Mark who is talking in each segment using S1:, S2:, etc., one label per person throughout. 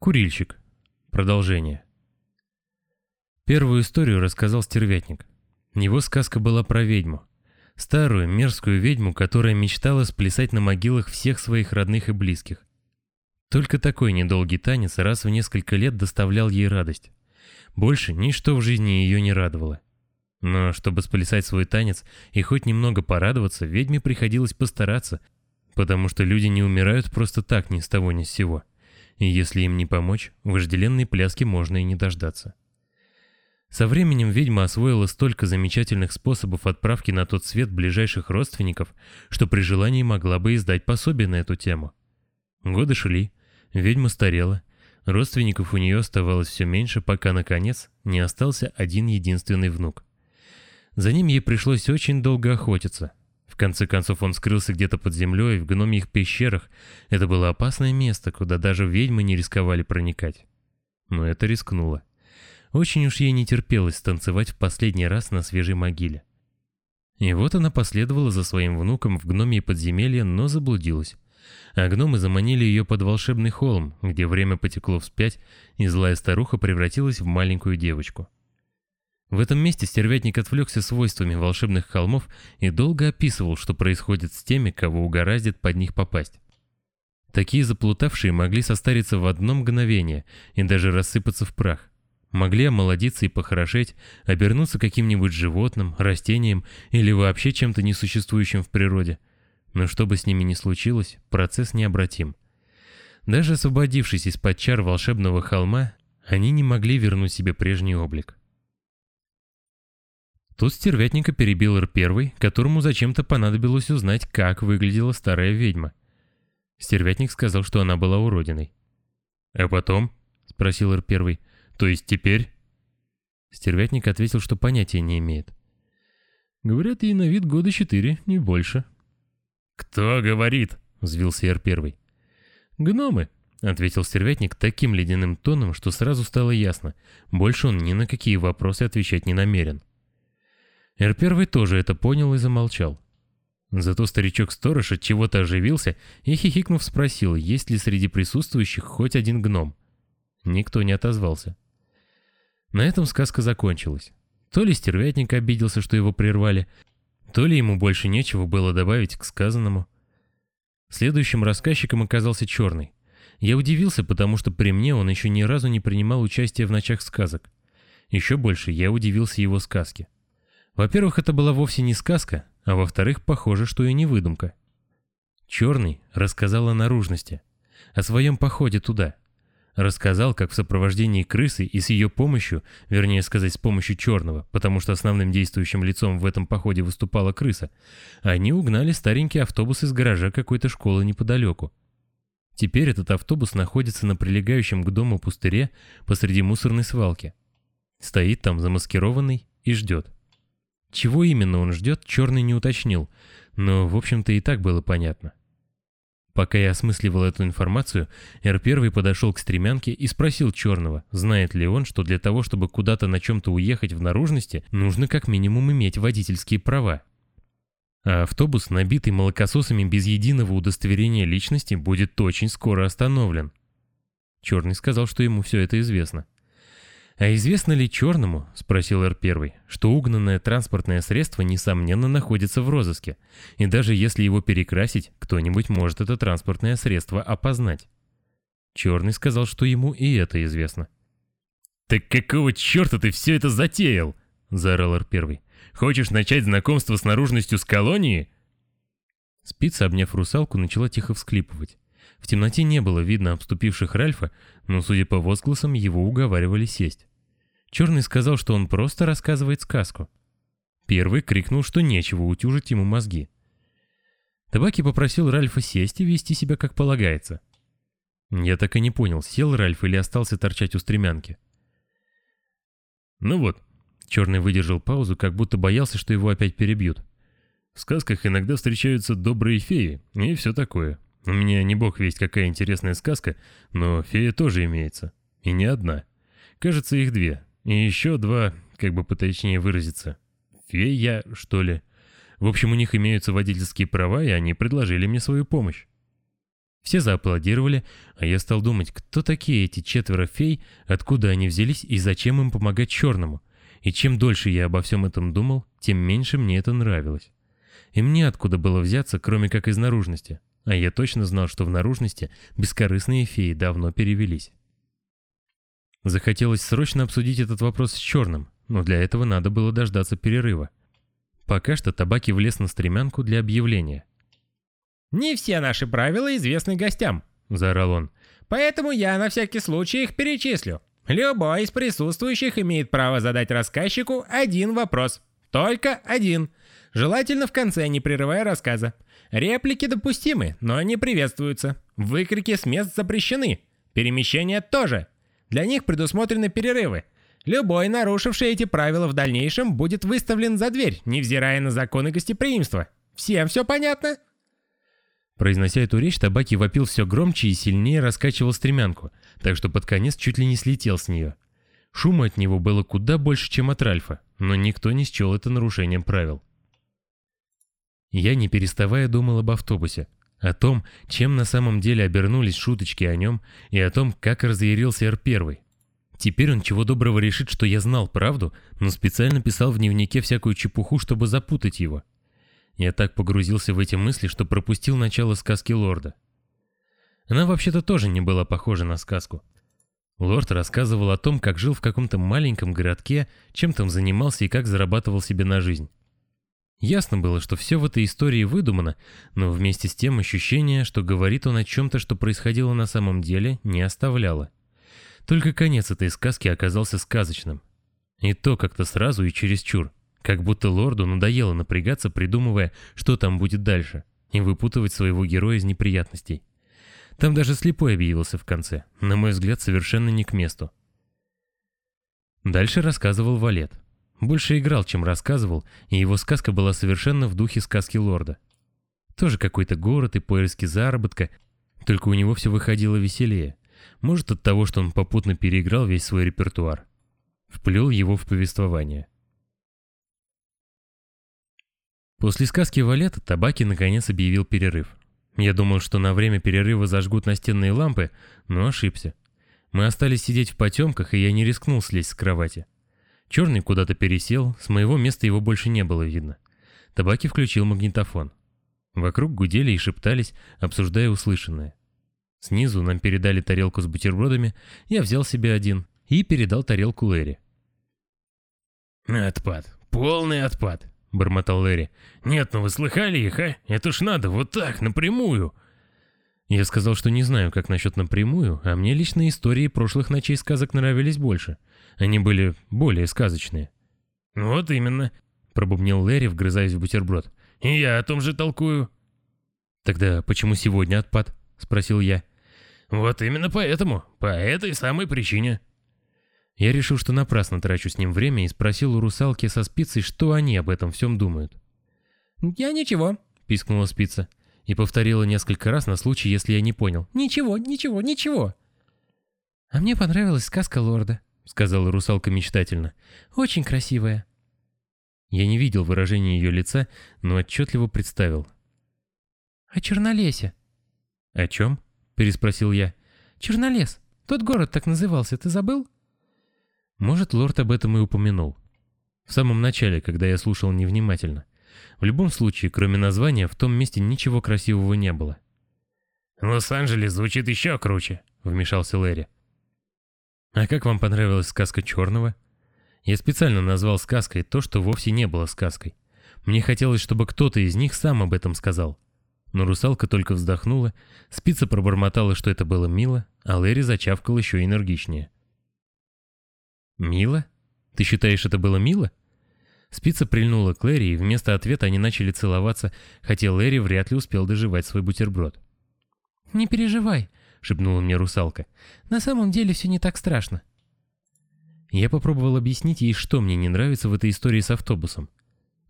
S1: Курильщик. Продолжение. Первую историю рассказал стервятник. Его сказка была про ведьму. Старую, мерзкую ведьму, которая мечтала сплясать на могилах всех своих родных и близких. Только такой недолгий танец раз в несколько лет доставлял ей радость. Больше ничто в жизни ее не радовало. Но чтобы сплясать свой танец и хоть немного порадоваться, ведьме приходилось постараться, потому что люди не умирают просто так ни с того ни с сего и если им не помочь, вожделенной пляски можно и не дождаться. Со временем ведьма освоила столько замечательных способов отправки на тот свет ближайших родственников, что при желании могла бы издать пособие на эту тему. Годы шли, ведьма старела, родственников у нее оставалось все меньше, пока, наконец, не остался один единственный внук. За ним ей пришлось очень долго охотиться, конце концов он скрылся где-то под землей, в гномьих пещерах. Это было опасное место, куда даже ведьмы не рисковали проникать. Но это рискнуло. Очень уж ей не терпелось станцевать в последний раз на свежей могиле. И вот она последовала за своим внуком в гномье подземелье, но заблудилась. А гномы заманили ее под волшебный холм, где время потекло вспять, и злая старуха превратилась в маленькую девочку. В этом месте стервятник отвлекся свойствами волшебных холмов и долго описывал, что происходит с теми, кого угораздит под них попасть. Такие заплутавшие могли состариться в одно мгновение и даже рассыпаться в прах. Могли омолодиться и похорошеть, обернуться каким-нибудь животным, растением или вообще чем-то несуществующим в природе. Но что бы с ними ни случилось, процесс необратим. Даже освободившись из-под чар волшебного холма, они не могли вернуть себе прежний облик. Тут стервятника перебил Р-1, которому зачем-то понадобилось узнать, как выглядела старая ведьма. Стервятник сказал, что она была уродиной. «А потом?» — спросил Р-1. «То есть теперь?» Стервятник ответил, что понятия не имеет. «Говорят, ей на вид года четыре, не больше».
S2: «Кто говорит?» — взвился Р-1.
S1: «Гномы», — ответил стервятник таким ледяным тоном, что сразу стало ясно. Больше он ни на какие вопросы отвечать не намерен. Р-1 тоже это понял и замолчал. Зато старичок-сторож от чего-то оживился и, хихикнув, спросил, есть ли среди присутствующих хоть один гном. Никто не отозвался. На этом сказка закончилась. То ли стервятник обиделся, что его прервали, то ли ему больше нечего было добавить к сказанному. Следующим рассказчиком оказался Черный. Я удивился, потому что при мне он еще ни разу не принимал участия в ночах сказок. Еще больше я удивился его сказке. Во-первых, это была вовсе не сказка, а во-вторых, похоже, что и не выдумка. Черный рассказал о наружности, о своем походе туда. Рассказал, как в сопровождении крысы и с ее помощью, вернее сказать, с помощью черного, потому что основным действующим лицом в этом походе выступала крыса, они угнали старенький автобус из гаража какой-то школы неподалеку. Теперь этот автобус находится на прилегающем к дому пустыре посреди мусорной свалки. Стоит там замаскированный и ждет. Чего именно он ждет, Черный не уточнил, но, в общем-то, и так было понятно. Пока я осмысливал эту информацию, Р-1 подошел к стремянке и спросил Черного, знает ли он, что для того, чтобы куда-то на чем-то уехать в наружности, нужно как минимум иметь водительские права. А автобус, набитый молокососами без единого удостоверения личности, будет очень скоро остановлен. Черный сказал, что ему все это известно. «А известно ли черному, — спросил Р-1, — что угнанное транспортное средство, несомненно, находится в розыске, и даже если его перекрасить, кто-нибудь может это транспортное средство опознать?» Черный сказал, что ему и это известно.
S2: «Так какого черта ты все это затеял?» — заорал Р-1. «Хочешь начать знакомство с наружностью с колонии?»
S1: Спица, обняв русалку, начала тихо всклипывать. В темноте не было видно обступивших Ральфа, но, судя по возгласам, его уговаривали сесть. Черный сказал, что он просто рассказывает сказку. Первый крикнул, что нечего утюжить ему мозги. Табаки попросил Ральфа сесть и вести себя как полагается. Я так и не понял, сел Ральф или остался торчать у стремянки.
S2: «Ну вот», — Черный выдержал паузу, как будто боялся, что его опять перебьют. «В сказках иногда встречаются добрые феи и все такое. У меня не бог весть какая интересная сказка, но фея тоже имеется. И не одна. Кажется, их две. И еще два, как бы поточнее выразиться. Фея, что ли. В общем, у них имеются водительские права, и они предложили мне свою помощь.
S1: Все зааплодировали, а я стал думать, кто такие эти четверо фей, откуда они взялись и зачем им помогать черному. И чем дольше я обо всем этом думал, тем меньше мне это нравилось. И мне откуда было взяться, кроме как из наружности. А я точно знал, что в наружности бескорыстные феи давно перевелись. Захотелось срочно обсудить этот вопрос с черным, но для этого надо было дождаться перерыва. Пока что табаки влез на стремянку для объявления.
S3: «Не все наши правила известны гостям», — заорал он. «Поэтому я на всякий случай их перечислю. Любой из присутствующих имеет право задать рассказчику один вопрос. Только один. Желательно в конце, не прерывая рассказа. Реплики допустимы, но не приветствуются. Выкрики с мест запрещены. Перемещения тоже. Для них предусмотрены перерывы. Любой, нарушивший эти правила в дальнейшем, будет выставлен за дверь, невзирая на законы гостеприимства. Всем все понятно?»
S1: Произнося эту речь, Табаки вопил все громче и сильнее раскачивал стремянку, так что под конец чуть ли не слетел с нее. Шума от него было куда больше, чем от Ральфа, но никто не счел это нарушением правил. Я, не переставая, думал об автобусе, о том, чем на самом деле обернулись шуточки о нем, и о том, как разъярился Р-1. Теперь он чего доброго решит, что я знал правду, но специально писал в дневнике всякую чепуху, чтобы запутать его. Я так погрузился в эти мысли, что пропустил начало сказки лорда. Она вообще-то тоже не была похожа на сказку. Лорд рассказывал о том, как жил в каком-то маленьком городке, чем там занимался и как зарабатывал себе на жизнь. Ясно было, что все в этой истории выдумано, но вместе с тем ощущение, что говорит он о чем-то, что происходило на самом деле, не оставляло. Только конец этой сказки оказался сказочным. И то как-то сразу и чересчур. Как будто лорду надоело напрягаться, придумывая, что там будет дальше, и выпутывать своего героя из неприятностей. Там даже слепой объявился в конце, на мой взгляд, совершенно не к месту. Дальше рассказывал Валет. Больше играл, чем рассказывал, и его сказка была совершенно в духе сказки лорда. Тоже какой-то город и поиски заработка, только у него все выходило веселее. Может от того, что он попутно переиграл весь свой репертуар. Вплел его в повествование. После сказки Валета Табаки наконец объявил перерыв. Я думал, что на время перерыва зажгут настенные лампы, но ошибся. Мы остались сидеть в потемках, и я не рискнул слезть с кровати. Черный куда-то пересел, с моего места его больше не было видно. Табаки включил магнитофон. Вокруг гудели и шептались, обсуждая услышанное. Снизу нам передали тарелку с бутербродами, я взял себе один и передал тарелку Лэри.
S2: «Отпад, полный отпад», — бормотал Лэри. «Нет, ну вы слыхали их, а? Это ж надо вот так, напрямую!»
S1: Я сказал, что не знаю, как насчет напрямую, а мне лично истории прошлых ночей сказок нравились больше. Они были более сказочные.
S2: «Вот именно», —
S1: пробубнил Лэри, вгрызаясь в бутерброд.
S2: «И я о том же толкую».
S1: «Тогда почему сегодня отпад?» — спросил я.
S2: «Вот именно поэтому, по этой самой причине».
S1: Я решил, что напрасно трачу с ним время и спросил у русалки со спицей, что они об этом всем думают.
S3: «Я ничего», —
S1: пискнула спица и повторила несколько раз на случай, если я не понял.
S3: «Ничего, ничего, ничего».
S4: «А мне понравилась сказка лорда», — сказала
S1: русалка мечтательно.
S4: «Очень красивая».
S1: Я не видел выражения ее лица, но отчетливо представил.
S4: «О Чернолесе».
S1: «О чем?» — переспросил я.
S4: «Чернолес. Тот город так назывался, ты забыл?»
S1: Может, лорд об этом и упомянул. В самом начале, когда я слушал невнимательно. В любом случае, кроме названия, в том месте ничего красивого не было.
S2: «Лос-Анджелес звучит еще круче», — вмешался Лэри.
S1: «А как вам понравилась сказка Черного?» Я специально назвал сказкой то, что вовсе не было сказкой. Мне хотелось, чтобы кто-то из них сам об этом сказал. Но русалка только вздохнула, спица пробормотала, что это было мило, а Лэри зачавкал еще энергичнее. «Мило? Ты считаешь, это было мило?» Спица прильнула к Лэри, и вместо ответа они начали целоваться, хотя Лэри вряд ли успел доживать свой бутерброд.
S4: «Не переживай», —
S1: шепнула мне русалка.
S4: «На самом деле все не так страшно».
S1: Я попробовал объяснить ей, что мне не нравится в этой истории с автобусом.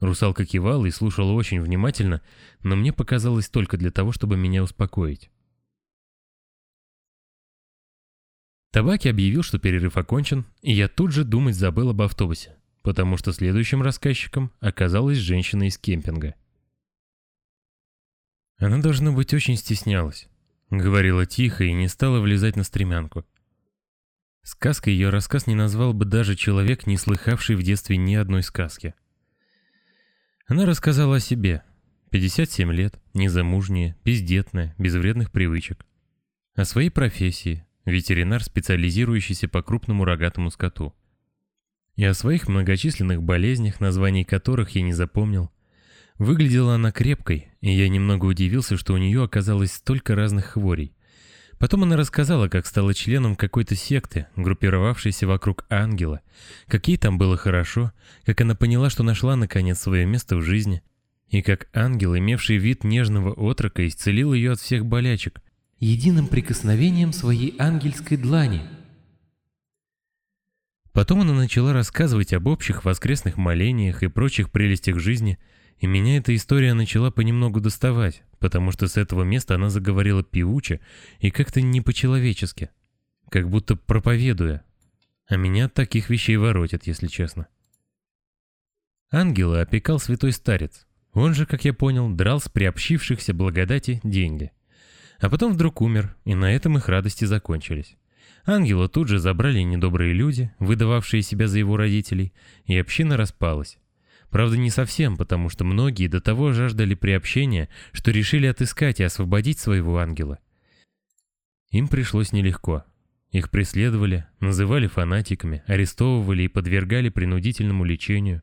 S1: Русалка кивала и слушала очень внимательно, но мне показалось только для того, чтобы меня успокоить. Табаки объявил, что перерыв окончен, и я тут же думать забыл об автобусе, потому что следующим рассказчиком оказалась женщина из кемпинга. Она, должно быть, очень стеснялась. Говорила тихо и не стала влезать на стремянку. Сказкой ее рассказ не назвал бы даже человек, не слыхавший в детстве ни одной сказки. Она рассказала о себе. 57 лет, незамужняя, бездетная, без вредных привычек. О своей профессии, ветеринар, специализирующийся по крупному рогатому скоту. И о своих многочисленных болезнях, названий которых я не запомнил. Выглядела она крепкой, и я немного удивился, что у нее оказалось столько разных хворей. Потом она рассказала, как стала членом какой-то секты, группировавшейся вокруг ангела, как ей там было хорошо, как она поняла, что нашла наконец свое место в жизни, и как ангел, имевший вид нежного отрока, исцелил ее от всех болячек,
S4: единым прикосновением своей ангельской длани.
S1: Потом она начала рассказывать об общих воскресных молениях и прочих прелестях жизни, и меня эта история начала понемногу доставать, потому что с этого места она заговорила певуче и как-то не по-человечески, как будто проповедуя. А меня от таких вещей воротит, если честно. Ангела опекал святой старец. Он же, как я понял, драл с приобщившихся благодати деньги. А потом вдруг умер, и на этом их радости закончились. Ангела тут же забрали недобрые люди, выдававшие себя за его родителей, и община распалась. Правда, не совсем, потому что многие до того жаждали приобщения, что решили отыскать и освободить своего ангела. Им пришлось нелегко. Их преследовали, называли фанатиками, арестовывали и подвергали принудительному лечению.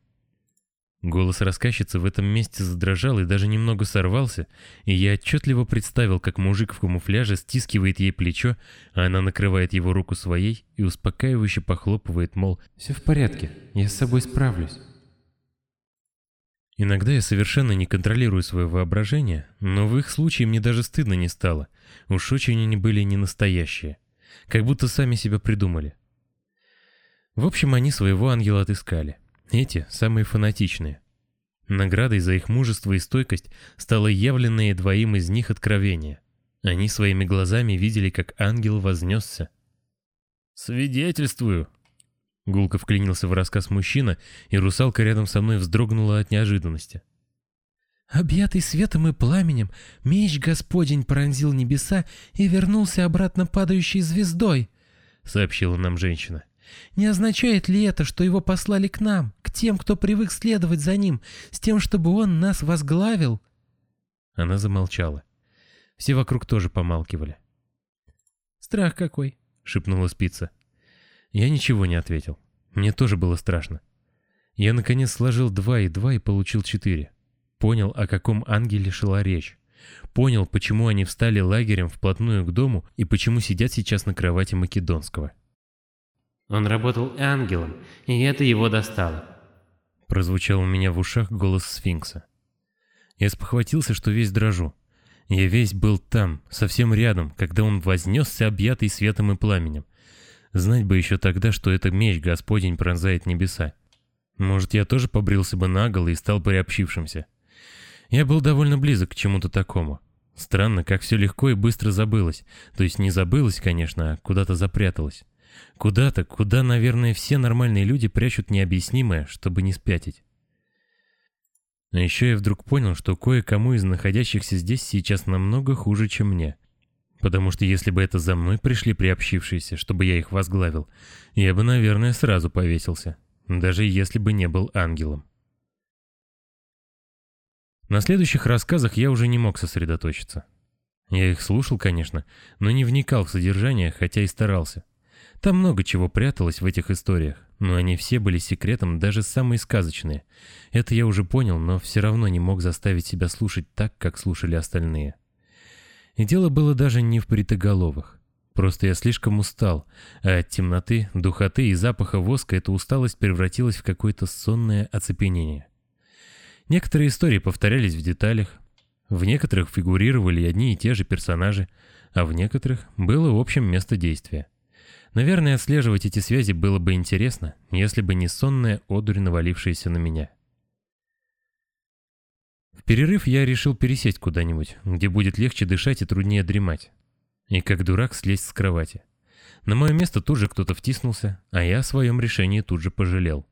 S1: Голос рассказчицы в этом месте задрожал и даже немного сорвался, и я отчетливо представил, как мужик в камуфляже стискивает ей плечо, а она накрывает его руку своей и успокаивающе похлопывает, мол,
S4: «Все в порядке, я с собой справлюсь».
S1: Иногда я совершенно не контролирую свое воображение, но в их случае мне даже стыдно не стало. Уж очень они были не настоящие. Как будто сами себя придумали. В общем, они своего ангела отыскали. Эти самые фанатичные. Наградой за их мужество и стойкость стало явленное двоим из них откровение. Они своими глазами видели, как ангел вознесся. «Свидетельствую!» Гулко вклинился в рассказ мужчина, и русалка рядом со мной вздрогнула от неожиданности.
S4: «Объятый светом и пламенем, меч Господень пронзил небеса и вернулся обратно падающей звездой», — сообщила нам женщина. Не означает ли это, что его послали к нам, к тем, кто привык следовать за ним, с тем, чтобы он нас возглавил?»
S1: Она замолчала. Все вокруг тоже помалкивали.
S4: «Страх какой!»
S1: — шепнула спица. Я ничего не ответил. Мне тоже было страшно. Я наконец сложил два и два и получил четыре. Понял, о каком ангеле шла речь. Понял, почему они встали лагерем вплотную к дому и почему сидят сейчас на кровати Македонского.
S3: Он работал ангелом, и это его достало.
S1: Прозвучал у меня в ушах голос сфинкса. Я спохватился, что весь дрожу. Я весь был там, совсем рядом, когда он вознесся, объятый светом и пламенем. Знать бы еще тогда, что это меч Господень пронзает небеса. Может, я тоже побрился бы наголо и стал приобщившимся. Я был довольно близок к чему-то такому. Странно, как все легко и быстро забылось. То есть не забылось, конечно, а куда-то запряталось. Куда-то, куда, наверное, все нормальные люди прячут необъяснимое, чтобы не спятить. А еще я вдруг понял, что кое-кому из находящихся здесь сейчас намного хуже, чем мне. Потому что если бы это за мной пришли приобщившиеся, чтобы я их возглавил, я бы, наверное, сразу повесился, даже если бы не был ангелом. На следующих рассказах я уже не мог сосредоточиться. Я их слушал, конечно, но не вникал в содержание, хотя и старался. Там много чего пряталось в этих историях, но они все были секретом, даже самые сказочные. Это я уже понял, но все равно не мог заставить себя слушать так, как слушали остальные. И дело было даже не в бритоголовых. Просто я слишком устал, а от темноты, духоты и запаха воска эта усталость превратилась в какое-то сонное оцепенение. Некоторые истории повторялись в деталях, в некоторых фигурировали одни и те же персонажи, а в некоторых было в общем место действия. Наверное, отслеживать эти связи было бы интересно, если бы не сонная одурь, навалившаяся на меня. Перерыв я решил пересесть куда-нибудь, где будет легче дышать и труднее дремать. И как дурак слезть с кровати. На мое место тут же кто-то втиснулся, а я о своем решении тут же пожалел.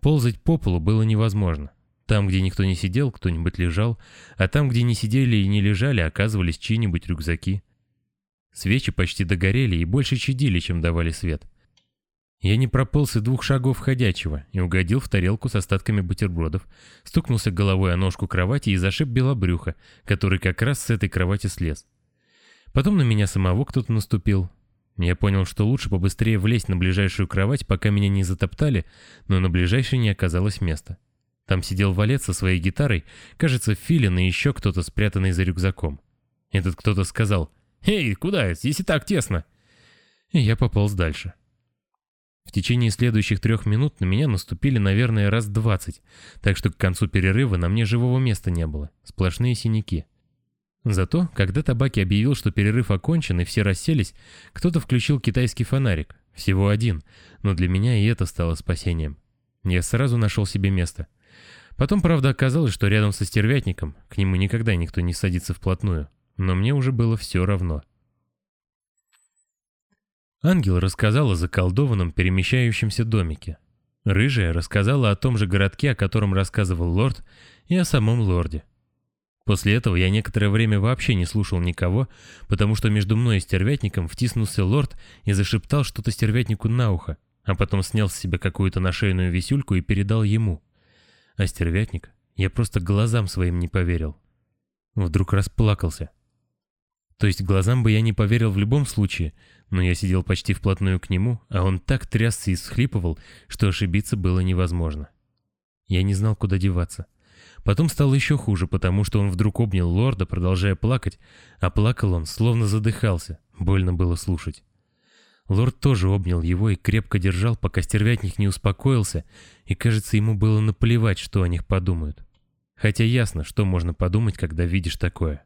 S1: Ползать по полу было невозможно. Там, где никто не сидел, кто-нибудь лежал, а там, где не сидели и не лежали, оказывались чьи-нибудь рюкзаки. Свечи почти догорели и больше чадили, чем давали свет. Я не прополз и двух шагов ходячего и угодил в тарелку с остатками бутербродов, стукнулся головой о ножку кровати и зашиб белобрюха, который как раз с этой кровати слез. Потом на меня самого кто-то наступил. Я понял, что лучше побыстрее влезть на ближайшую кровать, пока меня не затоптали, но на ближайшей не оказалось места. Там сидел валет со своей гитарой, кажется, Филин и еще кто-то спрятанный за рюкзаком. Этот кто-то сказал «Эй, куда? Здесь и так тесно!» И я пополз дальше. В течение следующих трех минут на меня наступили, наверное, раз двадцать, так что к концу перерыва на мне живого места не было, сплошные синяки. Зато, когда Табаки объявил, что перерыв окончен и все расселись, кто-то включил китайский фонарик, всего один, но для меня и это стало спасением. Я сразу нашел себе место. Потом, правда, оказалось, что рядом со стервятником, к нему никогда никто не садится вплотную, но мне уже было все равно. Ангел рассказал о заколдованном перемещающемся домике. Рыжая рассказала о том же городке, о котором рассказывал лорд, и о самом лорде. После этого я некоторое время вообще не слушал никого, потому что между мной и стервятником втиснулся лорд и зашептал что-то стервятнику на ухо, а потом снял с себя какую-то нашейную висюльку и передал ему. А стервятник, я просто глазам своим не поверил. Вдруг расплакался. То есть глазам бы я не поверил в любом случае, но я сидел почти вплотную к нему, а он так трясся и схлипывал, что ошибиться было невозможно. Я не знал, куда деваться. Потом стало еще хуже, потому что он вдруг обнял лорда, продолжая плакать, а плакал он, словно задыхался, больно было слушать. Лорд тоже обнял его и крепко держал, пока стервятник не успокоился, и, кажется, ему было наплевать, что о них подумают. Хотя ясно, что можно подумать, когда видишь такое.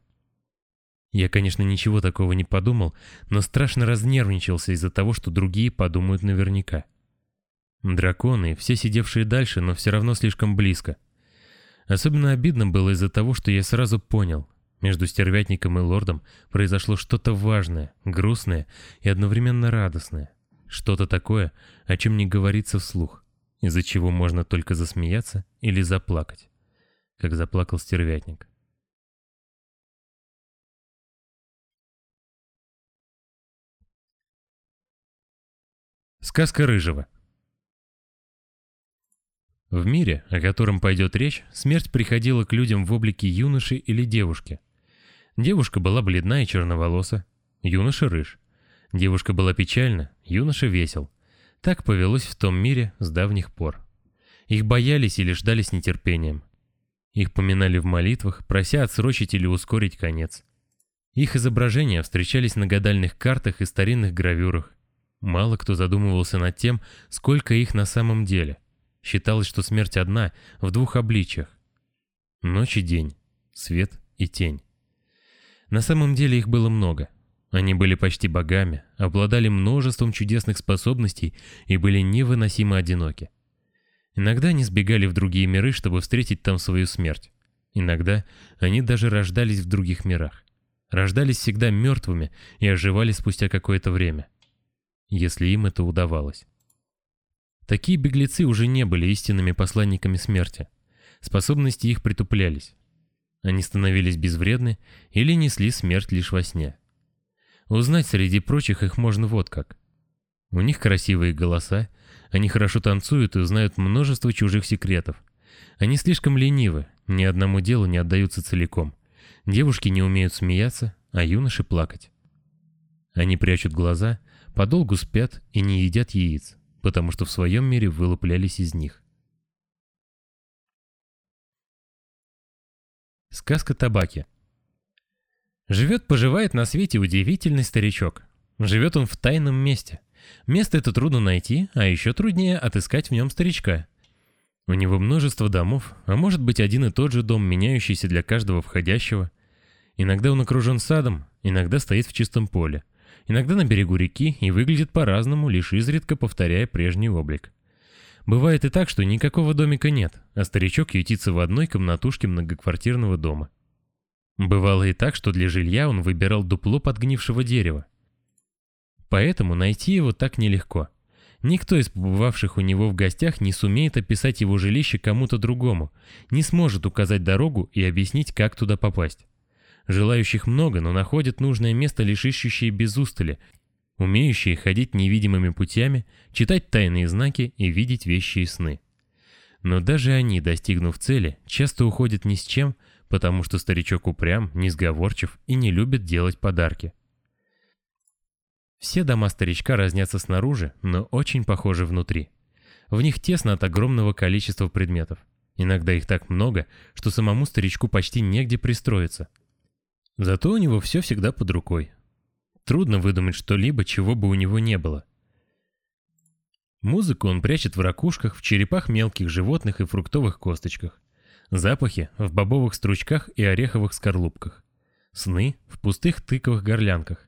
S1: Я, конечно, ничего такого не подумал, но страшно разнервничался из-за того, что другие подумают наверняка. Драконы, все сидевшие дальше, но все равно слишком близко. Особенно обидно было из-за того, что я сразу понял. Между стервятником и лордом произошло что-то важное, грустное и одновременно радостное. Что-то такое, о чем не говорится вслух, из-за чего можно только засмеяться или заплакать, как заплакал стервятник. Сказка Рыжего. В мире, о котором пойдет речь, смерть приходила к людям в облике юноши или девушки. Девушка была бледна и черноволоса, юноша рыж. Девушка была печальна, юноша весел. Так повелось в том мире с давних пор. Их боялись или ждали с нетерпением. Их поминали в молитвах, прося отсрочить или ускорить конец. Их изображения встречались на гадальных картах и старинных гравюрах, Мало кто задумывался над тем, сколько их на самом деле. Считалось, что смерть одна, в двух обличиях. Ночь и день, свет и тень. На самом деле их было много. Они были почти богами, обладали множеством чудесных способностей и были невыносимо одиноки. Иногда они сбегали в другие миры, чтобы встретить там свою смерть. Иногда они даже рождались в других мирах. Рождались всегда мертвыми и оживали спустя какое-то время если им это удавалось. Такие беглецы уже не были истинными посланниками смерти. Способности их притуплялись. Они становились безвредны или несли смерть лишь во сне. Узнать среди прочих их можно вот как. У них красивые голоса, они хорошо танцуют и знают множество чужих секретов. Они слишком ленивы, ни одному делу не отдаются целиком. Девушки не умеют смеяться, а юноши плакать. Они прячут глаза подолгу спят и не едят яиц, потому что в своем мире вылуплялись из них. Сказка табаки. Живет-поживает на свете удивительный старичок. Живет он в тайном месте. Место это трудно найти, а еще труднее отыскать в нем старичка. У него множество домов, а может быть один и тот же дом, меняющийся для каждого входящего. Иногда он окружен садом, иногда стоит в чистом поле иногда на берегу реки и выглядит по-разному, лишь изредка повторяя прежний облик. Бывает и так, что никакого домика нет, а старичок ютится в одной комнатушке многоквартирного дома. Бывало и так, что для жилья он выбирал дупло подгнившего дерева. Поэтому найти его так нелегко. Никто из побывавших у него в гостях не сумеет описать его жилище кому-то другому, не сможет указать дорогу и объяснить, как туда попасть. Желающих много, но находят нужное место лишь ищущие без устали, умеющие ходить невидимыми путями, читать тайные знаки и видеть вещи и сны. Но даже они, достигнув цели, часто уходят ни с чем, потому что старичок упрям, несговорчив и не любит делать подарки. Все дома старичка разнятся снаружи, но очень похожи внутри. В них тесно от огромного количества предметов. Иногда их так много, что самому старичку почти негде пристроиться. Зато у него все всегда под рукой. Трудно выдумать что-либо, чего бы у него не было. Музыку он прячет в ракушках, в черепах мелких животных и фруктовых косточках. Запахи в бобовых стручках и ореховых скорлупках. Сны в пустых тыковых горлянках.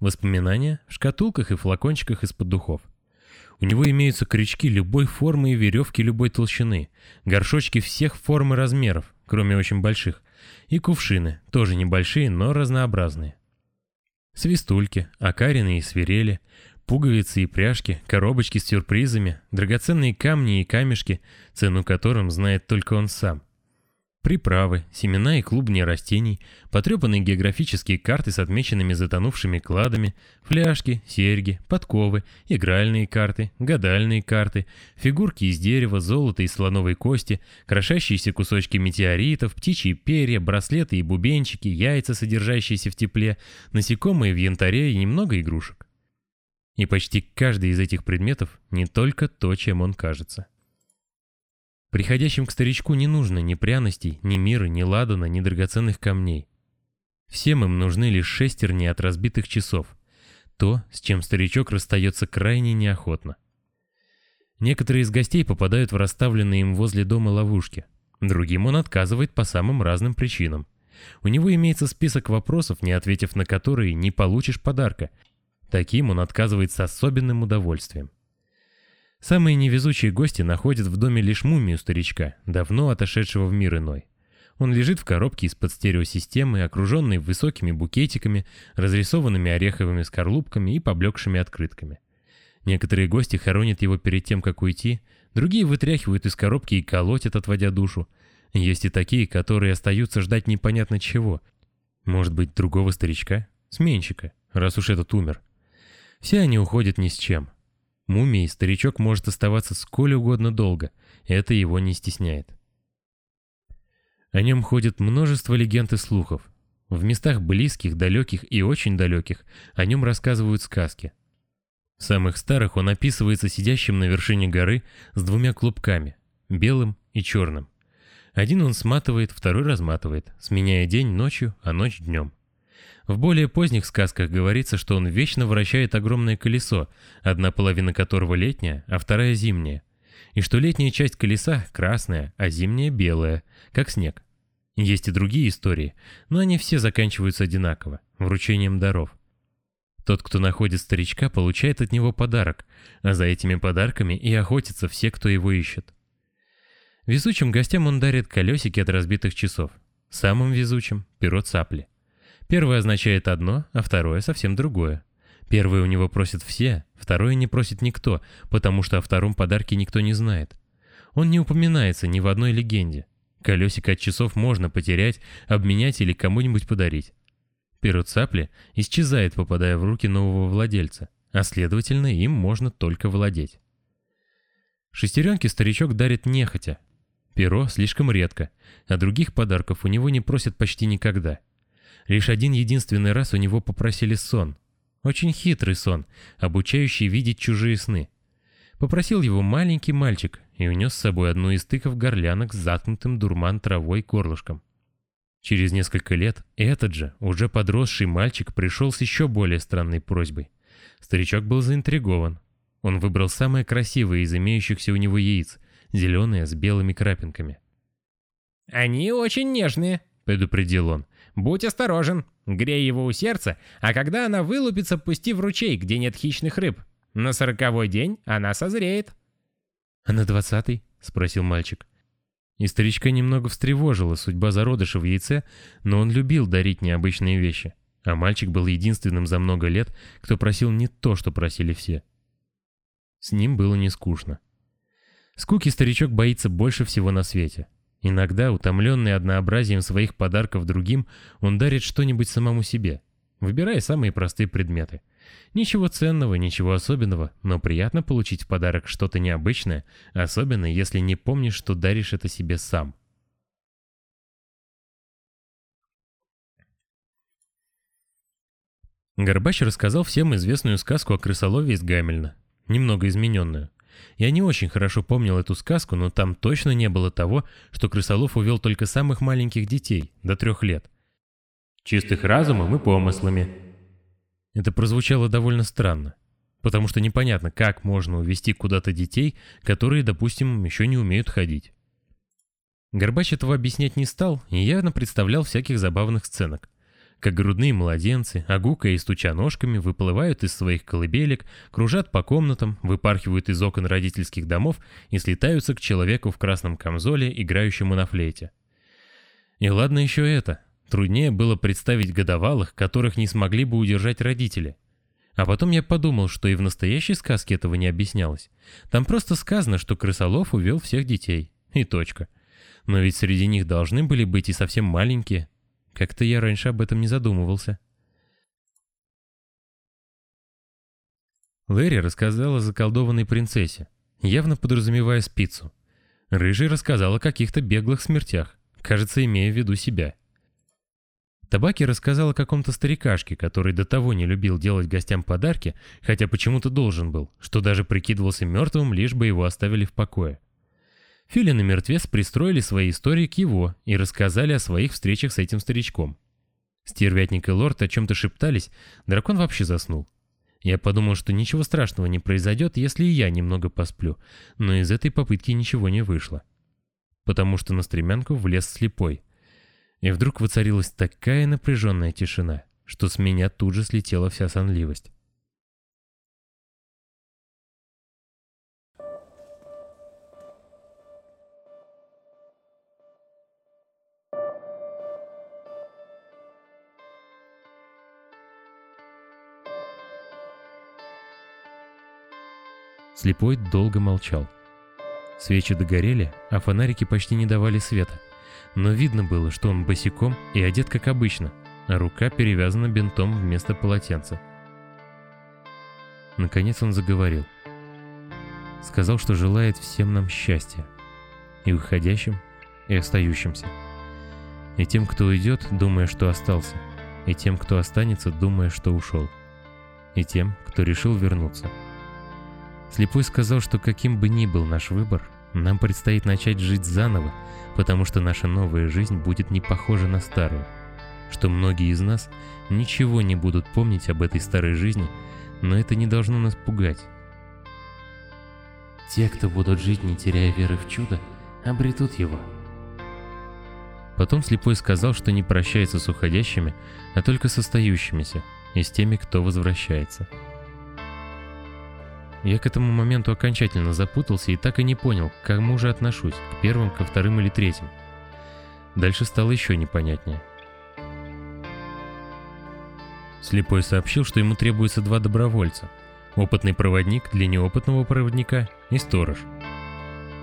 S1: Воспоминания в шкатулках и флакончиках из-под духов. У него имеются крючки любой формы и веревки любой толщины, горшочки всех форм и размеров, кроме очень больших, и кувшины, тоже небольшие, но разнообразные. Свистульки, окарины и свирели, пуговицы и пряжки, коробочки с сюрпризами, драгоценные камни и камешки, цену которым знает только он сам – Приправы, семена и клубни растений, потрепанные географические карты с отмеченными затонувшими кладами, фляжки, серьги, подковы, игральные карты, гадальные карты, фигурки из дерева, золота и слоновой кости, крошащиеся кусочки метеоритов, птичьи перья, браслеты и бубенчики, яйца, содержащиеся в тепле, насекомые в янтаре и немного игрушек. И почти каждый из этих предметов не только то, чем он кажется. Приходящим к старичку не нужно ни пряностей, ни мира, ни ладана, ни драгоценных камней. Всем им нужны лишь шестерни от разбитых часов. То, с чем старичок расстается крайне неохотно. Некоторые из гостей попадают в расставленные им возле дома ловушки. Другим он отказывает по самым разным причинам. У него имеется список вопросов, не ответив на которые не получишь подарка. Таким он отказывает с особенным удовольствием. Самые невезучие гости находят в доме лишь мумию старичка, давно отошедшего в мир иной. Он лежит в коробке из-под стереосистемы, окруженной высокими букетиками, разрисованными ореховыми скорлупками и поблекшими открытками. Некоторые гости хоронят его перед тем, как уйти, другие вытряхивают из коробки и колотят, отводя душу. Есть и такие, которые остаются ждать непонятно чего. Может быть, другого старичка? Сменщика, раз уж этот умер. Все они уходят ни с чем. Мумией старичок может оставаться сколь угодно долго, это его не стесняет. О нем ходит множество легенд и слухов. В местах близких, далеких и очень далеких о нем рассказывают сказки. В самых старых он описывается сидящим на вершине горы с двумя клубками, белым и черным. Один он сматывает, второй разматывает, сменяя день ночью, а ночь днем. В более поздних сказках говорится, что он вечно вращает огромное колесо, одна половина которого летняя, а вторая зимняя. И что летняя часть колеса красная, а зимняя белая, как снег. Есть и другие истории, но они все заканчиваются одинаково, вручением даров. Тот, кто находит старичка, получает от него подарок, а за этими подарками и охотятся все, кто его ищет. Везучим гостям он дарит колесики от разбитых часов. Самым везучим – перо цапли. Первое означает одно, а второе совсем другое. Первое у него просят все, второе не просит никто, потому что о втором подарке никто не знает. Он не упоминается ни в одной легенде. Колесико от часов можно потерять, обменять или кому-нибудь подарить. Перо цапли исчезает, попадая в руки нового владельца, а следовательно, им можно только владеть. Шестеренки старичок дарит нехотя. Перо слишком редко, а других подарков у него не просят почти никогда – Лишь один единственный раз у него попросили сон. Очень хитрый сон, обучающий видеть чужие сны. Попросил его маленький мальчик и унес с собой одну из тыков горлянок с заткнутым дурман травой горлышком. Через несколько лет этот же, уже подросший мальчик пришел с еще более странной просьбой. Старичок был заинтригован. Он выбрал самое красивое из имеющихся у него яиц, зеленое с белыми крапинками.
S3: «Они очень нежные», — предупредил он. Будь осторожен, грей его у сердца, а когда она вылупится, пусти в ручей, где нет хищных рыб. На сороковой день она созреет.
S1: «А на двадцатый?» — спросил мальчик. И старичка немного встревожила судьба зародыша в яйце, но он любил дарить необычные вещи. А мальчик был единственным за много лет, кто просил не то, что просили все. С ним было не скучно. Скуки старичок боится больше всего на свете. Иногда, утомленный однообразием своих подарков другим, он дарит что-нибудь самому себе, выбирая самые простые предметы. Ничего ценного, ничего особенного, но приятно получить в подарок что-то необычное, особенно если не помнишь, что даришь это себе сам. Горбач рассказал всем известную сказку о крысолове из Гамельна, немного измененную. Я не очень хорошо помнил эту сказку, но там точно не было того, что крысолов увел только самых маленьких детей, до трех лет. Чистых разумом и помыслами. Это прозвучало довольно странно, потому что непонятно, как можно увести куда-то детей, которые, допустим, еще не умеют ходить. Горбач этого объяснять не стал и явно представлял всяких забавных сценок как грудные младенцы, огукая и стуча ножками, выплывают из своих колыбелек, кружат по комнатам, выпархивают из окон родительских домов и слетаются к человеку в красном камзоле, играющему на флейте. И ладно еще это. Труднее было представить годовалых, которых не смогли бы удержать родители. А потом я подумал, что и в настоящей сказке этого не объяснялось. Там просто сказано, что крысолов увел всех детей. И точка. Но ведь среди них должны были быть и совсем маленькие, как-то я раньше об этом не задумывался. Лэри рассказала о заколдованной принцессе, явно подразумевая спицу. Рыжий рассказал о каких-то беглых смертях, кажется, имея в виду себя. Табаки рассказал о каком-то старикашке, который до того не любил делать гостям подарки, хотя почему-то должен был, что даже прикидывался мертвым, лишь бы его оставили в покое. Филин и мертвец пристроили свои истории к его и рассказали о своих встречах с этим старичком. Стервятник и лорд о чем-то шептались, дракон вообще заснул. Я подумал, что ничего страшного не произойдет, если и я немного посплю, но из этой попытки ничего не вышло. Потому что на стремянку влез слепой. И вдруг воцарилась такая напряженная тишина, что с меня тут же слетела вся сонливость. Слепой долго молчал. Свечи догорели, а фонарики почти не давали света. Но видно было, что он босиком и одет как обычно, а рука перевязана бинтом вместо полотенца. Наконец он заговорил. Сказал, что желает всем нам счастья. И уходящим, и остающимся. И тем, кто уйдет, думая, что остался. И тем, кто останется, думая, что ушел. И тем, кто решил вернуться. Слепой сказал, что каким бы ни был наш выбор, нам предстоит начать жить заново, потому что наша новая жизнь будет не похожа на старую. Что многие из нас ничего не будут помнить об этой старой жизни, но это не должно нас пугать. Те, кто будут жить, не теряя веры в чудо, обретут его. Потом слепой сказал, что не прощается с уходящими, а только с остающимися и с теми, кто возвращается. Я к этому моменту окончательно запутался и так и не понял, к кому же отношусь, к первым, ко вторым или третьим. Дальше стало еще непонятнее. Слепой сообщил, что ему требуется два добровольца. Опытный проводник для неопытного проводника и сторож.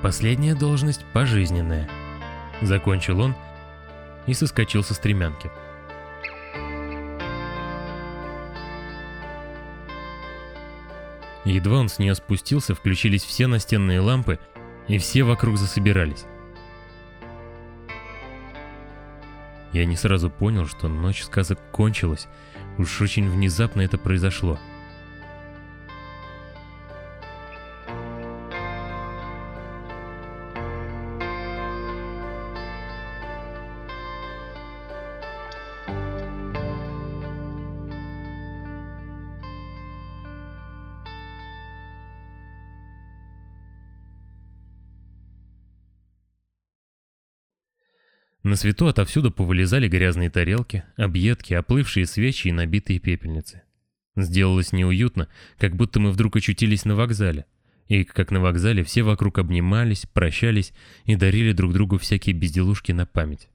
S1: Последняя должность пожизненная. Закончил он и соскочил со стремянки. Едва он с нее спустился, включились все настенные лампы, и все вокруг засобирались. Я не сразу понял, что ночь сказок кончилась. Уж очень внезапно это произошло. На свету отовсюду повылезали грязные тарелки, объедки, оплывшие свечи и набитые пепельницы. Сделалось неуютно, как будто мы вдруг очутились на вокзале. И, как на вокзале, все вокруг обнимались, прощались и дарили друг другу всякие безделушки на память.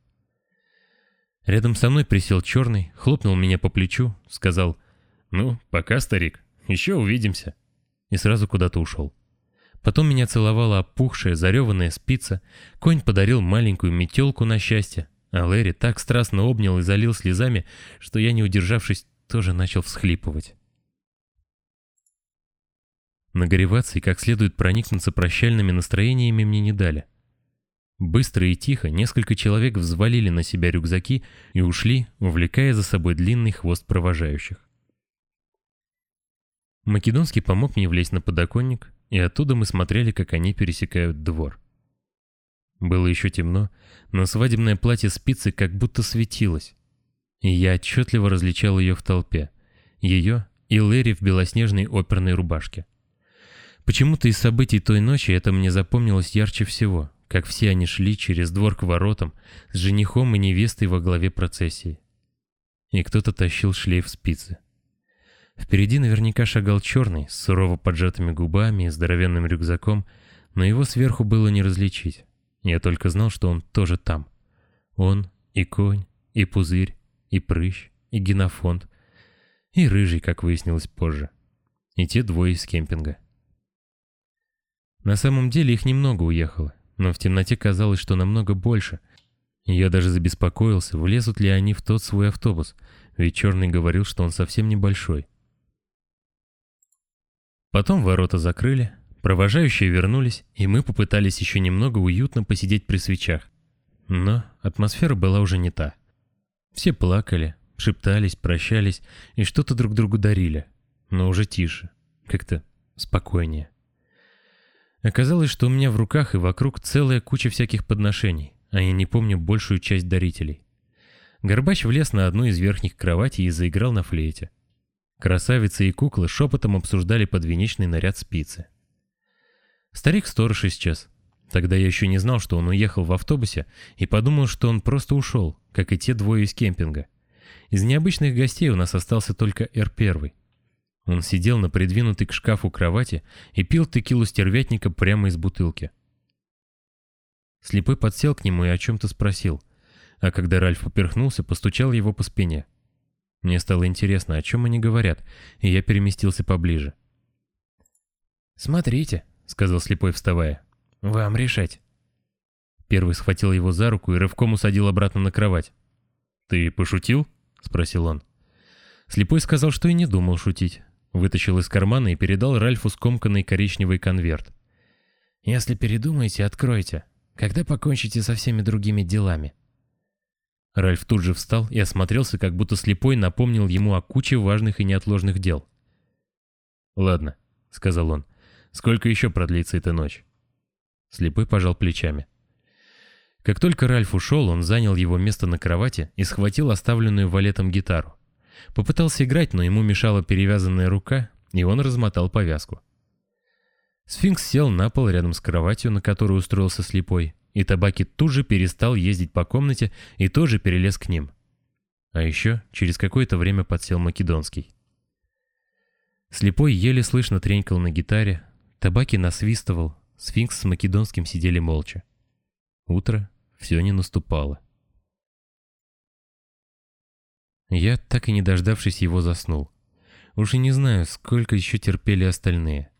S1: Рядом со мной присел черный, хлопнул меня по плечу, сказал «Ну, пока, старик, еще увидимся». И сразу куда-то ушел. Потом меня целовала опухшая, зареванная спица, конь подарил маленькую метелку на счастье, а Лэри так страстно обнял и залил слезами, что я, не удержавшись, тоже начал всхлипывать. Нагореваться и как следует проникнуться прощальными настроениями мне не дали. Быстро и тихо несколько человек взвалили на себя рюкзаки и ушли, увлекая за собой длинный хвост провожающих. Македонский помог мне влезть на подоконник, и оттуда мы смотрели, как они пересекают двор. Было еще темно, но свадебное платье спицы как будто светилось, и я отчетливо различал ее в толпе, ее и Лэри в белоснежной оперной рубашке. Почему-то из событий той ночи это мне запомнилось ярче всего, как все они шли через двор к воротам с женихом и невестой во главе процессии. И кто-то тащил шлейф спицы. Впереди наверняка шагал черный, с сурово поджатыми губами и здоровенным рюкзаком, но его сверху было не различить. Я только знал, что он тоже там. Он, и конь, и пузырь, и прыщ, и генофонд, и рыжий, как выяснилось позже. И те двое из кемпинга. На самом деле их немного уехало, но в темноте казалось, что намного больше. Я даже забеспокоился, влезут ли они в тот свой автобус, ведь Черный говорил, что он совсем небольшой. Потом ворота закрыли, провожающие вернулись, и мы попытались еще немного уютно посидеть при свечах. Но атмосфера была уже не та. Все плакали, шептались, прощались и что-то друг другу дарили, но уже тише, как-то спокойнее. Оказалось, что у меня в руках и вокруг целая куча всяких подношений, а я не помню большую часть дарителей. Горбач влез на одну из верхних кроватей и заиграл на флейте. Красавицы и куклы шепотом обсуждали подвенечный наряд спицы. Старик-сторож исчез. Тогда я еще не знал, что он уехал в автобусе, и подумал, что он просто ушел, как и те двое из кемпинга. Из необычных гостей у нас остался только Р-1. Он сидел на придвинутой к шкафу кровати и пил текилу стервятника прямо из бутылки. Слепой подсел к нему и о чем-то спросил, а когда Ральф поперхнулся, постучал его по спине. Мне стало интересно, о чем они говорят, и я переместился поближе.
S3: «Смотрите», — сказал слепой, вставая, — «вам решать».
S1: Первый схватил его за руку и рывком усадил обратно на кровать. «Ты пошутил?» — спросил он. Слепой сказал, что и не думал шутить. Вытащил из кармана и передал Ральфу скомканный коричневый конверт.
S3: «Если передумаете, откройте, когда покончите со всеми другими делами».
S1: Ральф тут же встал и осмотрелся, как будто слепой напомнил ему о куче важных и неотложных дел. «Ладно», — сказал он, — «сколько еще продлится эта ночь?» Слепой пожал плечами. Как только Ральф ушел, он занял его место на кровати и схватил оставленную валетом гитару. Попытался играть, но ему мешала перевязанная рука, и он размотал повязку. Сфинкс сел на пол рядом с кроватью, на которой устроился слепой, и Табаки тут же перестал ездить по комнате и тоже перелез к ним. А еще через какое-то время подсел Македонский. Слепой еле слышно тренькал на гитаре, Табаки насвистывал, Сфинкс с Македонским сидели молча. Утро все не наступало. Я, так и не дождавшись его, заснул. Уж и не знаю, сколько еще терпели остальные.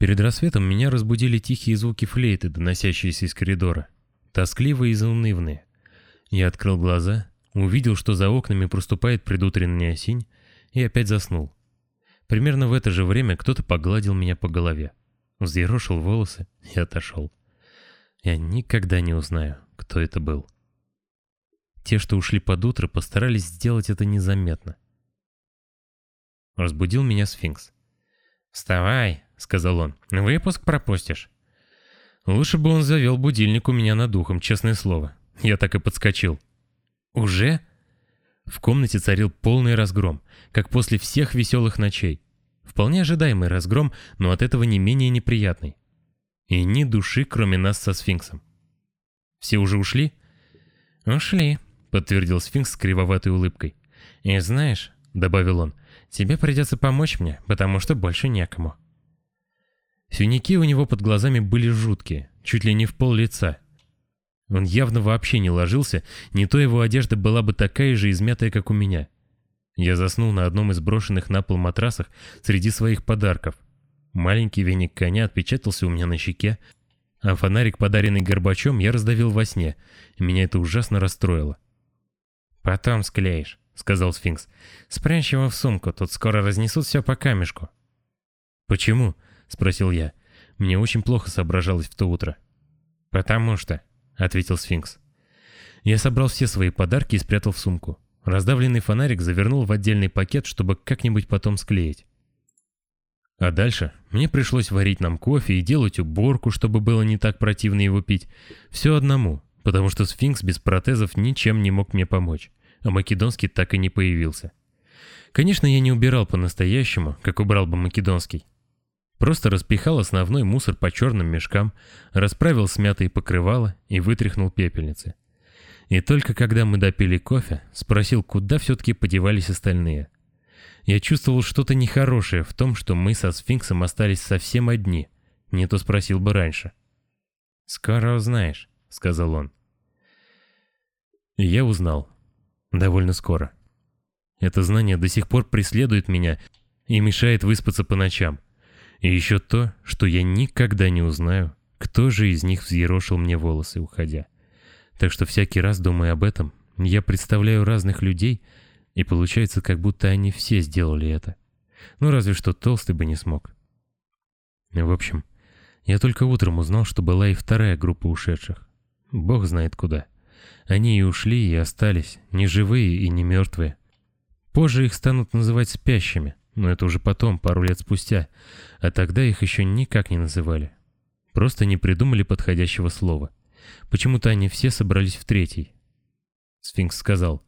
S1: Перед рассветом меня разбудили тихие звуки флейты, доносящиеся из коридора. Тоскливые и заунывные. Я открыл глаза, увидел, что за окнами проступает предутренняя осень, и опять заснул. Примерно в это же время кто-то погладил меня по голове. Взъерошил волосы и отошел. Я никогда не узнаю, кто это был. Те, что ушли под утро, постарались сделать это незаметно. Разбудил меня сфинкс.
S3: «Вставай!» — сказал он. «Выпуск пропустишь».
S1: Лучше бы он завел будильник у меня над ухом, честное слово. Я так и подскочил. «Уже?» В комнате царил полный разгром, как после всех веселых ночей. Вполне ожидаемый разгром, но от этого не менее неприятный. И ни души, кроме нас со сфинксом. «Все уже ушли?»
S3: «Ушли», — подтвердил сфинкс с кривоватой улыбкой. «И знаешь», — добавил он, — «тебе придется помочь мне, потому что больше некому».
S1: Синяки у него под глазами были жуткие, чуть ли не в пол лица. Он явно вообще не ложился, не то его одежда была бы такая же измятая, как у меня. Я заснул на одном из брошенных на пол матрасах среди своих подарков. Маленький веник коня отпечатался у меня на щеке, а фонарик, подаренный Горбачом, я раздавил во сне, меня это ужасно расстроило.
S3: «Потом склеишь», — сказал сфинкс. «Спрячь его в сумку, тут скоро разнесут все по камешку».
S1: «Почему?» — спросил я. Мне очень плохо соображалось в то утро.
S3: «Потому что», — ответил сфинкс.
S1: Я собрал все свои подарки и спрятал в сумку. Раздавленный фонарик завернул в отдельный пакет, чтобы как-нибудь потом склеить. А дальше мне пришлось варить нам кофе и делать уборку, чтобы было не так противно его пить. Все одному, потому что сфинкс без протезов ничем не мог мне помочь, а македонский так и не появился. Конечно, я не убирал по-настоящему, как убрал бы македонский. Просто распихал основной мусор по черным мешкам, расправил смятые покрывала и вытряхнул пепельницы. И только когда мы допили кофе, спросил, куда все-таки подевались остальные – я чувствовал что-то нехорошее в том, что мы со сфинксом остались совсем одни. Не то спросил бы раньше.
S3: «Скоро узнаешь», — сказал он.
S1: И я узнал. Довольно скоро. Это знание до сих пор преследует меня и мешает выспаться по ночам. И еще то, что я никогда не узнаю, кто же из них взъерошил мне волосы, уходя. Так что всякий раз, думая об этом, я представляю разных людей, и получается, как будто они все сделали это. Ну, разве что толстый бы не смог. В общем, я только утром узнал, что была и вторая группа ушедших. Бог знает куда. Они и ушли, и остались, не живые и не мертвые. Позже их станут называть спящими, но это уже потом, пару лет спустя, а тогда их еще никак не называли. Просто не придумали подходящего слова. Почему-то они все собрались в третий. Сфинкс сказал,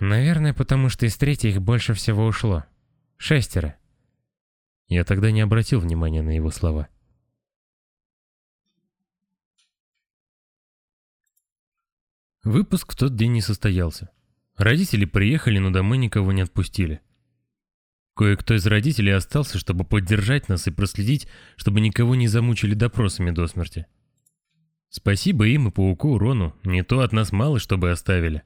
S3: Наверное, потому что из третьих больше всего ушло. Шестеро.
S1: Я тогда не обратил внимания на его слова. Выпуск в тот день не состоялся. Родители приехали, но домой никого не отпустили. Кое-кто из родителей остался, чтобы поддержать нас и проследить, чтобы никого не замучили допросами до смерти. Спасибо им и пауку Рону, не то от нас мало, чтобы оставили.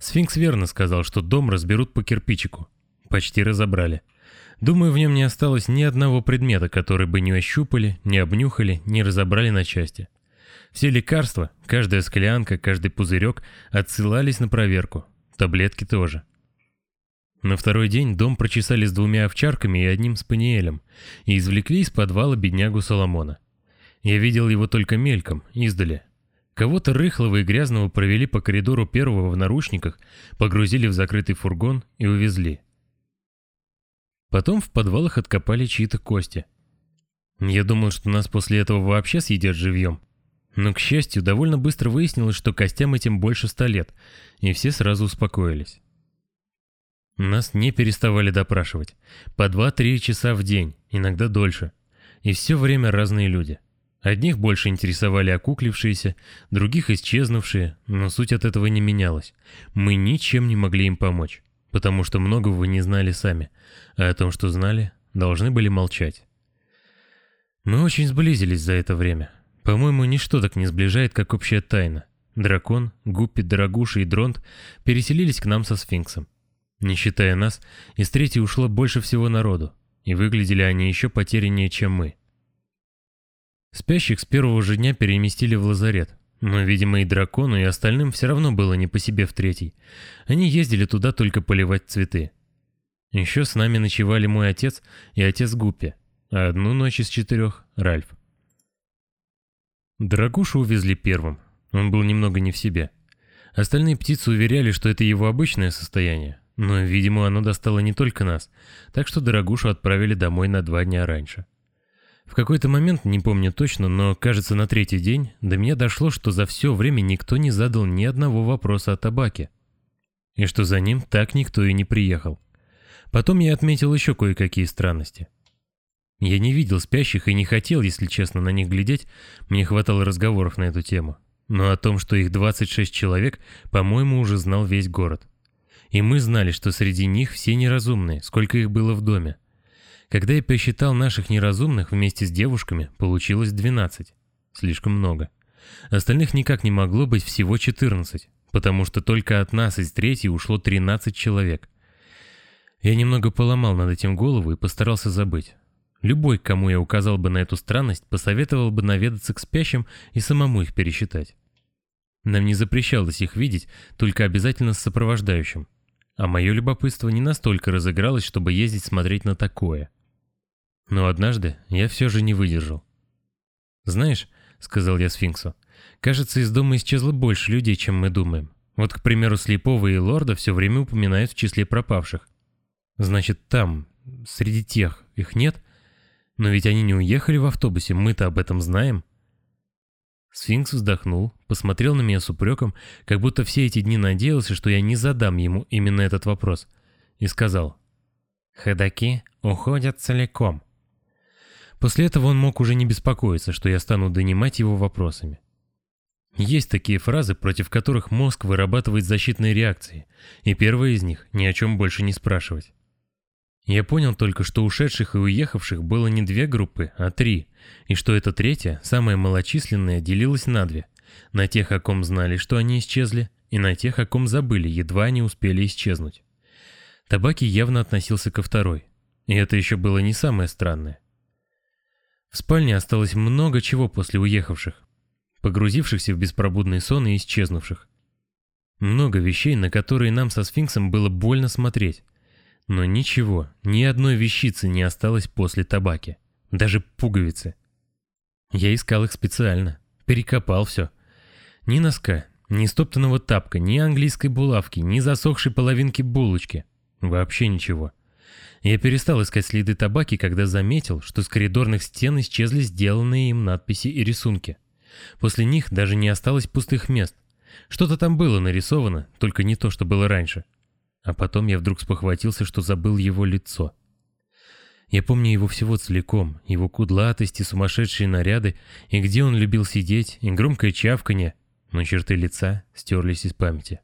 S1: Сфинкс верно сказал, что дом разберут по кирпичику. Почти разобрали. Думаю, в нем не осталось ни одного предмета, который бы не ощупали, не обнюхали, не разобрали на части. Все лекарства, каждая склянка, каждый пузырек отсылались на проверку. Таблетки тоже. На второй день дом прочесали с двумя овчарками и одним спаниелем и извлекли из подвала беднягу Соломона. Я видел его только мельком, издали, Кого-то рыхлого и грязного провели по коридору первого в наручниках, погрузили в закрытый фургон и увезли. Потом в подвалах откопали чьи-то кости. Я думал, что нас после этого вообще съедят живьем. Но, к счастью, довольно быстро выяснилось, что костям этим больше ста лет, и все сразу успокоились. Нас не переставали допрашивать. По два-три часа в день, иногда дольше. И все время разные люди. Одних больше интересовали окуклившиеся, других исчезнувшие, но суть от этого не менялась. Мы ничем не могли им помочь, потому что многого не знали сами, а о том, что знали, должны были молчать. Мы очень сблизились за это время. По-моему, ничто так не сближает, как общая тайна. Дракон, Гуппи, Дорогуша и Дронт переселились к нам со сфинксом. Не считая нас, из третьей ушло больше всего народу, и выглядели они еще потеряннее, чем мы. Спящих с первого же дня переместили в лазарет. Но, видимо, и дракону, и остальным все равно было не по себе в третий. Они ездили туда только поливать цветы. Еще с нами ночевали мой отец и отец Гуппи, а одну ночь из четырех — Ральф. Драгушу увезли первым. Он был немного не в себе. Остальные птицы уверяли, что это его обычное состояние. Но, видимо, оно достало не только нас, так что Дорогушу отправили домой на два дня раньше. В какой-то момент, не помню точно, но кажется на третий день, до меня дошло, что за все время никто не задал ни одного вопроса о табаке. И что за ним так никто и не приехал. Потом я отметил еще кое-какие странности. Я не видел спящих и не хотел, если честно, на них глядеть, мне хватало разговоров на эту тему. Но о том, что их 26 человек, по-моему, уже знал весь город. И мы знали, что среди них все неразумные, сколько их было в доме. Когда я посчитал наших неразумных вместе с девушками, получилось 12. Слишком много. Остальных никак не могло быть всего 14, потому что только от нас из третьей ушло 13 человек. Я немного поломал над этим голову и постарался забыть. Любой, кому я указал бы на эту странность, посоветовал бы наведаться к спящим и самому их пересчитать. Нам не запрещалось их видеть, только обязательно с сопровождающим. А мое любопытство не настолько разыгралось, чтобы ездить смотреть на такое. Но однажды я все же не выдержал. «Знаешь», — сказал я сфинксу, — «кажется, из дома исчезло больше людей, чем мы думаем. Вот, к примеру, Слепого и Лорда все время упоминают в числе пропавших. Значит, там, среди тех, их нет? Но ведь они не уехали в автобусе, мы-то об этом знаем». Сфинкс вздохнул, посмотрел на меня с упреком, как будто все эти дни надеялся, что я не задам ему именно этот вопрос, и сказал «Ходаки уходят целиком». После этого он мог уже не беспокоиться, что я стану донимать его вопросами. Есть такие фразы, против которых мозг вырабатывает защитные реакции, и первая из них – ни о чем больше не спрашивать. Я понял только, что ушедших и уехавших было не две группы, а три, и что эта третья, самая малочисленная, делилась на две. На тех, о ком знали, что они исчезли, и на тех, о ком забыли, едва они успели исчезнуть. Табаки явно относился ко второй. И это еще было не самое странное. В спальне осталось много чего после уехавших, погрузившихся в беспробудный сон и исчезнувших. Много вещей, на которые нам со сфинксом было больно смотреть. Но ничего, ни одной вещицы не осталось после табаки. Даже пуговицы. Я искал их специально. Перекопал все. Ни носка, ни стоптанного тапка, ни английской булавки, ни засохшей половинки булочки. Вообще ничего. Я перестал искать следы табаки, когда заметил, что с коридорных стен исчезли сделанные им надписи и рисунки. После них даже не осталось пустых мест. Что-то там было нарисовано, только не то, что было раньше. А потом я вдруг спохватился, что забыл его лицо. Я помню его всего целиком, его кудлатость и сумасшедшие наряды, и где он любил сидеть, и громкое чавканье, но черты лица стерлись из памяти.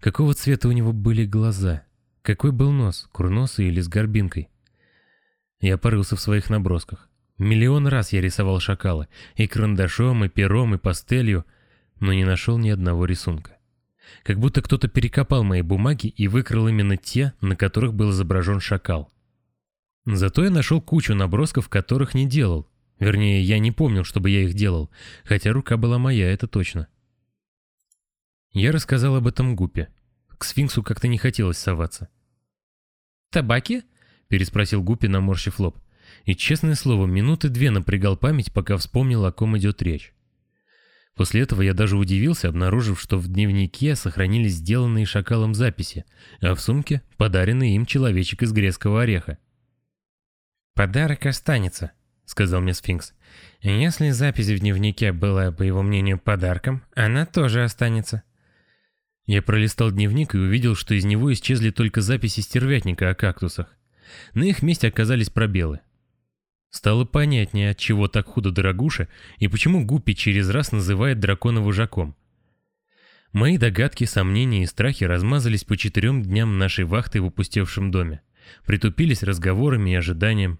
S1: Какого цвета у него были глаза? Какой был нос, курносый или с горбинкой? Я порылся в своих набросках. Миллион раз я рисовал шакала, и карандашом, и пером, и пастелью, но не нашел ни одного рисунка. Как будто кто-то перекопал мои бумаги и выкрал именно те, на которых был изображен шакал. Зато я нашел кучу набросков, которых не делал. Вернее, я не помнил, чтобы я их делал, хотя рука была моя, это точно. Я рассказал об этом Гупе. К сфинксу как-то не хотелось соваться.
S3: «Табаки?» — переспросил Гуппи, наморщив лоб.
S1: И, честное слово, минуты две напрягал память, пока вспомнил, о ком идет речь. После этого я даже удивился, обнаружив, что в дневнике сохранились сделанные шакалом записи, а в сумке подаренный им человечек из грецкого ореха.
S3: «Подарок останется», — сказал мне сфинкс. «Если запись в дневнике была, по его мнению, подарком, она тоже останется».
S1: Я пролистал дневник и увидел, что из него исчезли только записи стервятника о кактусах. На их месте оказались пробелы. Стало понятнее, от чего так худо дорогуша и почему Гуппи через раз называет дракона вожаком. Мои догадки, сомнения и страхи размазались по четырем дням нашей вахты в опустевшем доме. Притупились разговорами и ожиданием.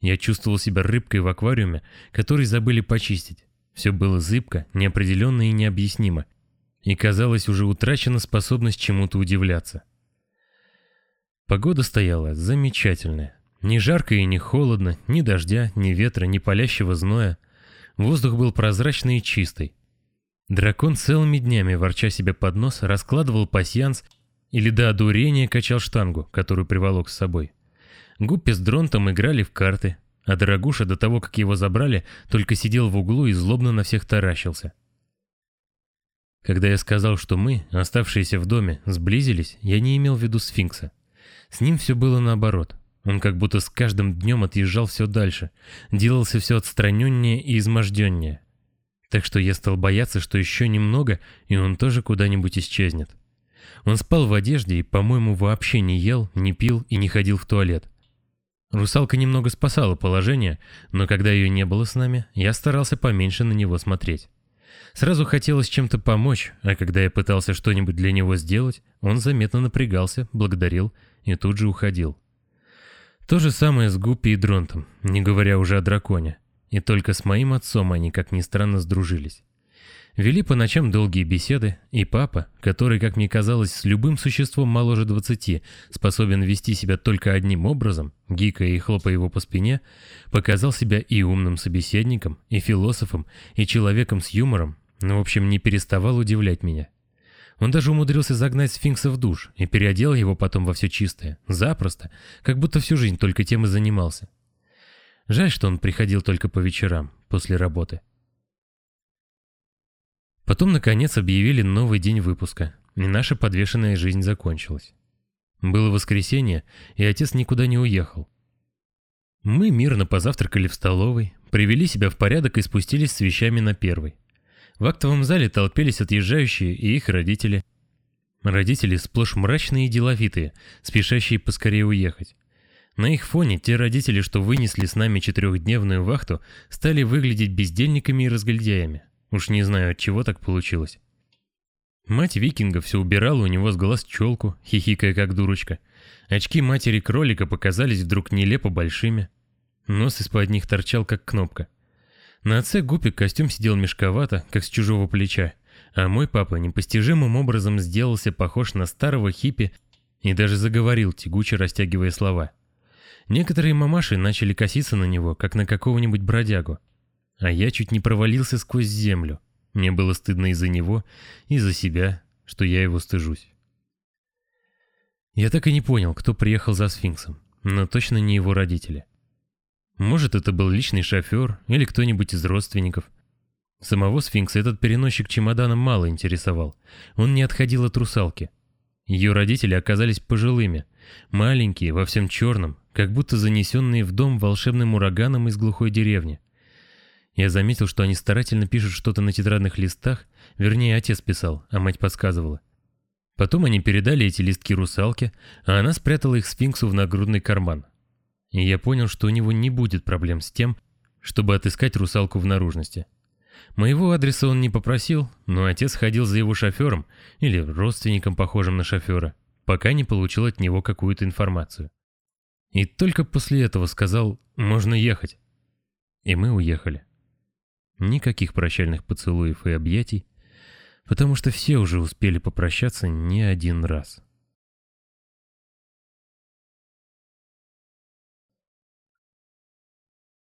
S1: Я чувствовал себя рыбкой в аквариуме, который забыли почистить. Все было зыбко, неопределенно и необъяснимо. И казалось, уже утрачена способность чему-то удивляться. Погода стояла замечательная. Ни жарко и не холодно, ни дождя, ни ветра, ни палящего зноя. Воздух был прозрачный и чистый. Дракон целыми днями, ворча себе под нос, раскладывал пасьянс или до одурения качал штангу, которую приволок с собой. Гуппи с Дронтом играли в карты, а Дорогуша до того, как его забрали, только сидел в углу и злобно на всех таращился. Когда я сказал, что мы, оставшиеся в доме, сблизились, я не имел в виду сфинкса. С ним все было наоборот. Он как будто с каждым днем отъезжал все дальше, делался все отстраненнее и изможденнее. Так что я стал бояться, что еще немного, и он тоже куда-нибудь исчезнет. Он спал в одежде и, по-моему, вообще не ел, не пил и не ходил в туалет. Русалка немного спасала положение, но когда ее не было с нами, я старался поменьше на него смотреть. Сразу хотелось чем-то помочь, а когда я пытался что-нибудь для него сделать, он заметно напрягался, благодарил и тут же уходил. То же самое с Гуппи и Дронтом, не говоря уже о драконе. И только с моим отцом они, как ни странно, сдружились. Вели по ночам долгие беседы, и папа, который, как мне казалось, с любым существом моложе двадцати, способен вести себя только одним образом, гикая и хлопая его по спине, показал себя и умным собеседником, и философом, и человеком с юмором, но, в общем, не переставал удивлять меня. Он даже умудрился загнать сфинкса в душ и переодел его потом во все чистое, запросто, как будто всю жизнь только тем и занимался. Жаль, что он приходил только по вечерам, после работы. Потом, наконец, объявили новый день выпуска, и наша подвешенная жизнь закончилась. Было воскресенье, и отец никуда не уехал. Мы мирно позавтракали в столовой, привели себя в порядок и спустились с вещами на первый. В актовом зале толпились отъезжающие и их родители. Родители сплошь мрачные и деловитые, спешащие поскорее уехать. На их фоне те родители, что вынесли с нами четырехдневную вахту, стали выглядеть бездельниками и разгильдяями. Уж не знаю, от чего так получилось. Мать викинга все убирала у него с глаз челку, хихикая как дурочка. Очки матери кролика показались вдруг нелепо большими. Нос из-под них торчал, как кнопка. На отце Гупик костюм сидел мешковато, как с чужого плеча, а мой папа непостижимым образом сделался похож на старого хиппи и даже заговорил, тягуче растягивая слова. Некоторые мамаши начали коситься на него, как на какого-нибудь бродягу. А я чуть не провалился сквозь землю. Мне было стыдно из-за него, и за себя, что я его стыжусь. Я так и не понял, кто приехал за сфинксом, но точно не его родители. Может, это был личный шофер или кто-нибудь из родственников. Самого сфинкса этот переносчик чемоданом мало интересовал. Он не отходил от русалки. Ее родители оказались пожилыми, маленькие, во всем черном, как будто занесенные в дом волшебным ураганом из глухой деревни. Я заметил, что они старательно пишут что-то на тетрадных листах, вернее, отец писал, а мать подсказывала. Потом они передали эти листки русалке, а она спрятала их сфинксу в нагрудный карман. И я понял, что у него не будет проблем с тем, чтобы отыскать русалку в наружности. Моего адреса он не попросил, но отец ходил за его шофером или родственником, похожим на шофера, пока не получил от него какую-то информацию. И только после этого сказал «можно ехать». И мы уехали. Никаких прощальных поцелуев и объятий, потому что все уже успели попрощаться не один раз.